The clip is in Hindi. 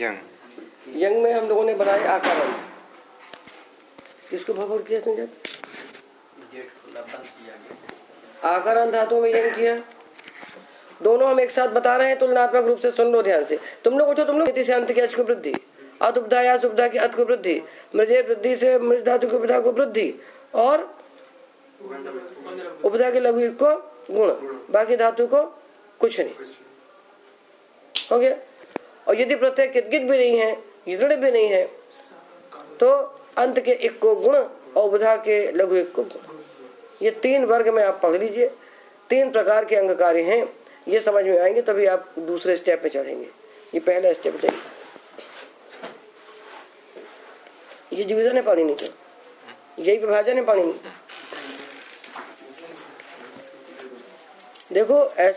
यंग। यंग में हम लोगों ने बनाए आकार किसको भगवत किया संजय आकारांत धातु में यंग किया। दोनों हम एक साथ बता रहे हैं तुलनात्मक रूप से सुन लो ध्यान से। तुम लोग उठो तुम लोग से अंत की अच को वृद्धि अतुपधा या सुविधा की अत को वृद्धि मृजे वृद्धि से मृज धातु की उपधा को वृद्धि और उपधा के लघु को गुण बाकी धातु को कुछ नहीं। हो गया? और यदि प्रत्यय कितगित भी नहीं है यदड़ भी नहीं है तो अंत के एक को गुण और उपधा के लघु एक को गुण। ये तीन वर्ग में आप पढ़ लीजिए। तीन प्रकार के अंग कार्य हैं। ये समझ में आएँगे, तभी आप दूसरे स्टेप में चढ़ेंगे ये पहला स्टेप चाहिए ये डिवीज़न है पानी नहीं यही विभाजन है पानी नहीं। देखो, ऐसा